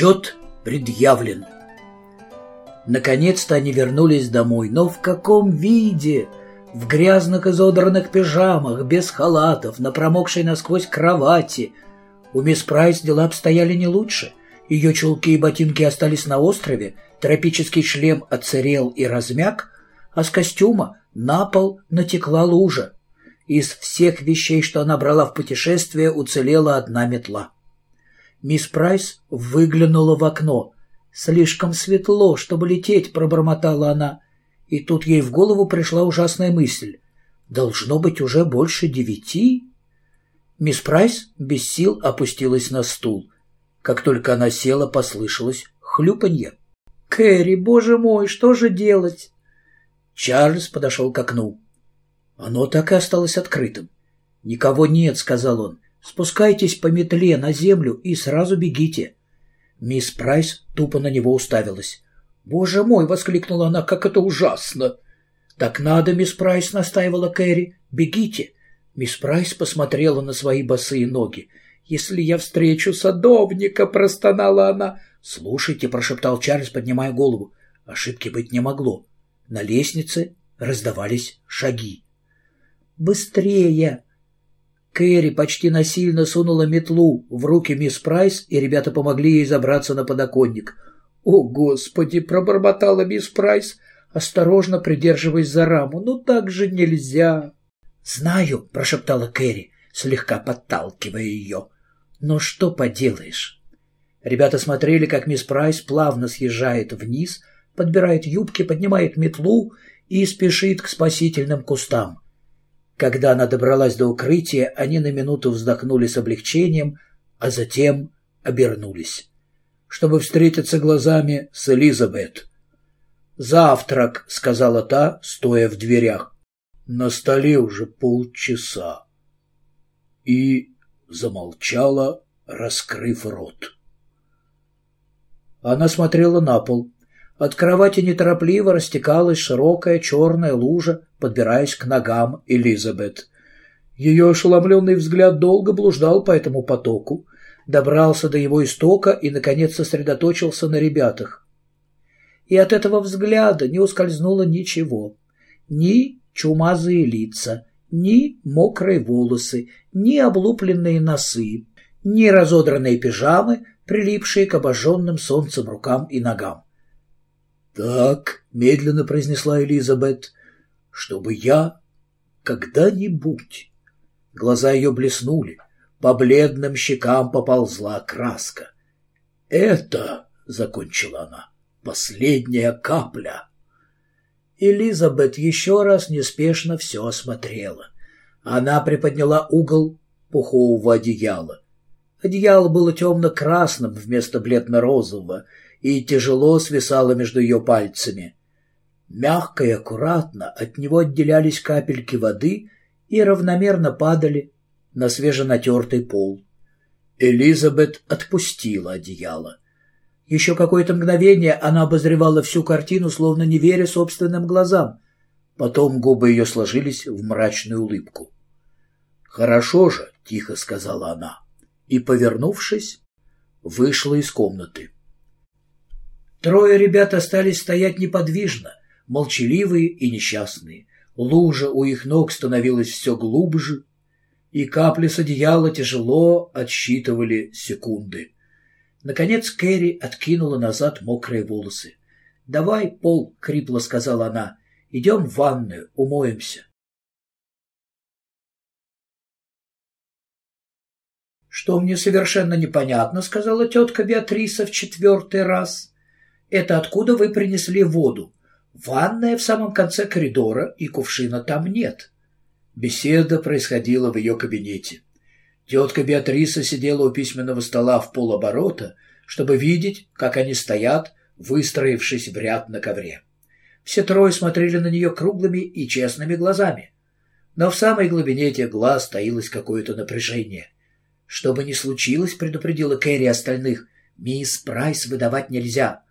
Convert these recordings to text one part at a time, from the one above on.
Счет предъявлен. Наконец-то они вернулись домой, но в каком виде? В грязных изодранных пижамах, без халатов, на промокшей насквозь кровати. У мисс Прайс дела обстояли не лучше. Ее чулки и ботинки остались на острове, тропический шлем оцерел и размяк, а с костюма на пол натекла лужа. Из всех вещей, что она брала в путешествие, уцелела одна метла. Мисс Прайс выглянула в окно. «Слишком светло, чтобы лететь», — пробормотала она. И тут ей в голову пришла ужасная мысль. «Должно быть уже больше девяти?» Мисс Прайс без сил опустилась на стул. Как только она села, послышалось хлюпанье. «Кэрри, боже мой, что же делать?» Чарльз подошел к окну. Оно так и осталось открытым. «Никого нет», — сказал он. Спускайтесь по метле на землю и сразу бегите». Мисс Прайс тупо на него уставилась. «Боже мой!» — воскликнула она. «Как это ужасно!» «Так надо, мисс Прайс!» — настаивала Кэрри. «Бегите!» Мисс Прайс посмотрела на свои босые ноги. «Если я встречу садовника!» — простонала она. «Слушайте!» — прошептал Чарльз, поднимая голову. Ошибки быть не могло. На лестнице раздавались шаги. «Быстрее!» Кэрри почти насильно сунула метлу в руки мисс Прайс, и ребята помогли ей забраться на подоконник. «О, Господи!» — пробормотала мисс Прайс, осторожно придерживаясь за раму. «Ну так же нельзя!» «Знаю!» — прошептала Кэрри, слегка подталкивая ее. «Но что поделаешь?» Ребята смотрели, как мисс Прайс плавно съезжает вниз, подбирает юбки, поднимает метлу и спешит к спасительным кустам. Когда она добралась до укрытия, они на минуту вздохнули с облегчением, а затем обернулись, чтобы встретиться глазами с Элизабет. «Завтрак», — сказала та, стоя в дверях. «На столе уже полчаса». И замолчала, раскрыв рот. Она смотрела на пол. От кровати неторопливо растекалась широкая черная лужа, подбираясь к ногам Элизабет. Ее ошеломленный взгляд долго блуждал по этому потоку, добрался до его истока и, наконец, сосредоточился на ребятах. И от этого взгляда не ускользнуло ничего. Ни чумазые лица, ни мокрые волосы, ни облупленные носы, ни разодранные пижамы, прилипшие к обожженным солнцем рукам и ногам. «Так», — медленно произнесла Элизабет, — «чтобы я когда-нибудь...» Глаза ее блеснули, по бледным щекам поползла краска. «Это», — закончила она, — «последняя капля». Элизабет еще раз неспешно все осмотрела. Она приподняла угол пухового одеяла. Одеяло было темно-красным вместо бледно-розового, и тяжело свисало между ее пальцами. Мягко и аккуратно от него отделялись капельки воды и равномерно падали на свеженатертый пол. Элизабет отпустила одеяло. Еще какое-то мгновение она обозревала всю картину, словно не веря собственным глазам. Потом губы ее сложились в мрачную улыбку. «Хорошо же», — тихо сказала она, и, повернувшись, вышла из комнаты. Трое ребят остались стоять неподвижно, молчаливые и несчастные. Лужа у их ног становилась все глубже, и капли с одеяла тяжело отсчитывали секунды. Наконец Кэрри откинула назад мокрые волосы. «Давай, Пол», — хрипло сказала она, — «идем в ванную, умоемся». «Что мне совершенно непонятно», — сказала тетка Беатриса в четвертый раз. Это откуда вы принесли воду? Ванная в самом конце коридора, и кувшина там нет. Беседа происходила в ее кабинете. Тетка Беатриса сидела у письменного стола в полоборота, чтобы видеть, как они стоят, выстроившись в ряд на ковре. Все трое смотрели на нее круглыми и честными глазами. Но в самой глубине этих глаз таилось какое-то напряжение. Что бы ни случилось, предупредила Кэрри остальных, мисс Прайс выдавать нельзя.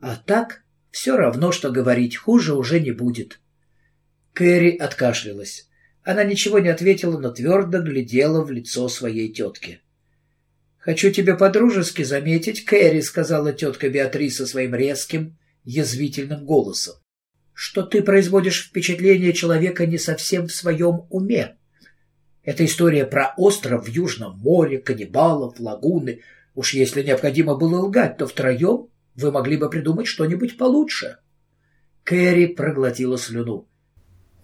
А так все равно, что говорить, хуже уже не будет. Кэрри откашлялась. Она ничего не ответила, но твердо глядела в лицо своей тетки. «Хочу тебе подружески заметить, Кэрри», — сказала тетка Беатриса своим резким, язвительным голосом, «что ты производишь впечатление человека не совсем в своем уме. Это история про остров в Южном море, каннибалов, лагуны. Уж если необходимо было лгать, то втроем вы могли бы придумать что-нибудь получше». Кэрри проглотила слюну.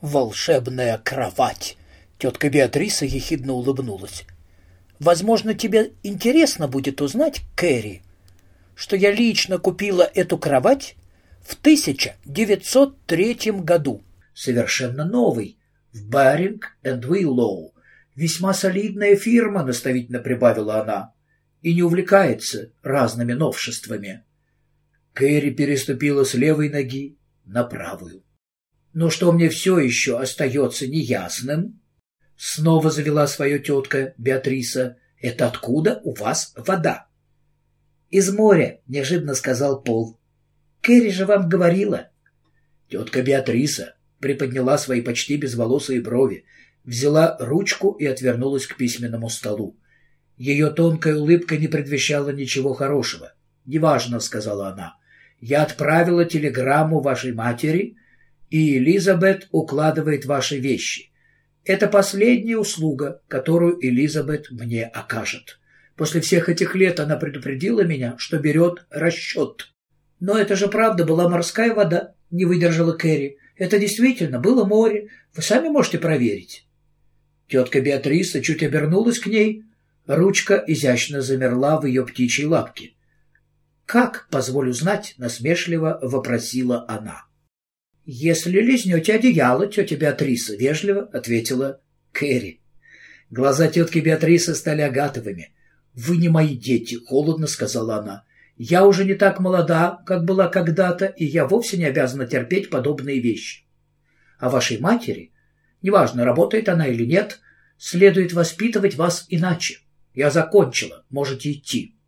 «Волшебная кровать!» Тетка Беатриса ехидно улыбнулась. «Возможно, тебе интересно будет узнать, Кэрри, что я лично купила эту кровать в 1903 году. Совершенно новый, в Баринг энд Уиллоу. Весьма солидная фирма, наставительно прибавила она, и не увлекается разными новшествами. Кэрри переступила с левой ноги на правую. Но что мне все еще остается неясным, снова завела свою тетка Беатриса, это откуда у вас вода? Из моря, неожиданно сказал Пол. Кэрри же вам говорила. Тетка Беатриса приподняла свои почти безволосые брови, взяла ручку и отвернулась к письменному столу. Ее тонкая улыбка не предвещала ничего хорошего. «Неважно», — сказала она. «Я отправила телеграмму вашей матери, и Элизабет укладывает ваши вещи. Это последняя услуга, которую Элизабет мне окажет. После всех этих лет она предупредила меня, что берет расчет. Но это же правда была морская вода, не выдержала Кэрри. Это действительно было море. Вы сами можете проверить. Тетка Беатриса чуть обернулась к ней. Ручка изящно замерла в ее птичьей лапке. «Как, позволю знать?» — насмешливо вопросила она. «Если лизнете одеяло, тетя Беатриса», — вежливо ответила Кэрри. Глаза тетки Беатрисы стали агатовыми. «Вы не мои дети», — холодно сказала она. «Я уже не так молода, как была когда-то, и я вовсе не обязана терпеть подобные вещи. А вашей матери, неважно, работает она или нет, следует воспитывать вас иначе. Я закончила, можете идти».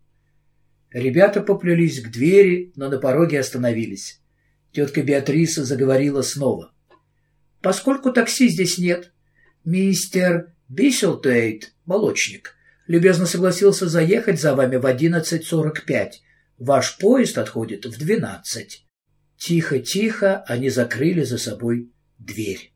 Ребята поплелись к двери, но на пороге остановились. Тетка Беатриса заговорила снова. «Поскольку такси здесь нет, мистер Бисселтейт, молочник, любезно согласился заехать за вами в 11.45. Ваш поезд отходит в 12. Тихо-тихо они закрыли за собой дверь.